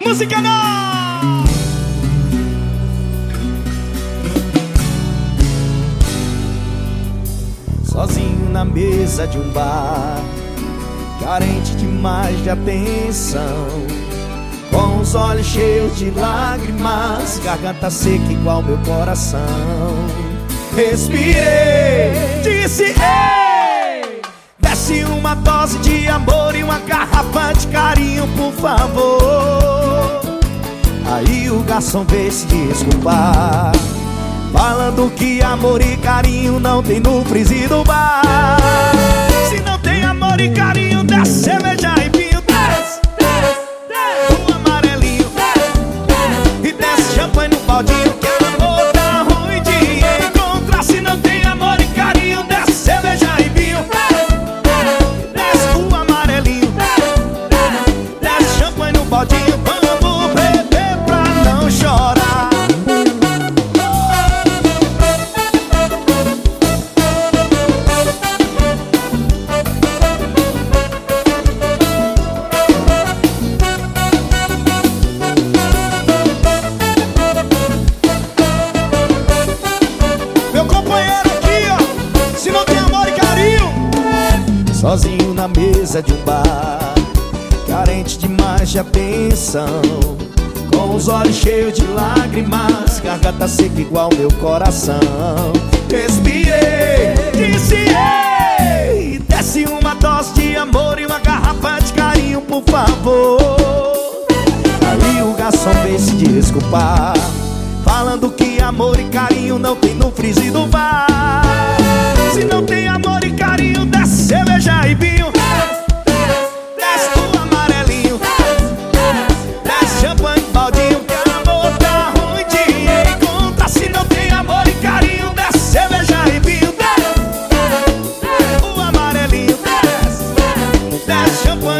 Música não! Sozinho na mesa de um bar Carente demais de atenção. Com os olhos cheios de lágrimas Garganta seca igual meu coração. Respirei, disse ei! Desce uma dose de amor e uma garrafa de carinho, por favor Aí o garçom veio se desculpar. Falando que amor e carinho não tem no freezer do bar Sozinho na mesa de um bar. Carente demais de atenção Com os olhos cheios de lágrimas Garganta seca igual meu coração. Respirei, disse ei Desce uma dose de amor e uma garrafa de carinho, por favor. Aí o garçom veio se desculpar Falando que amor e carinho não tem no freezer do bar da champanhe.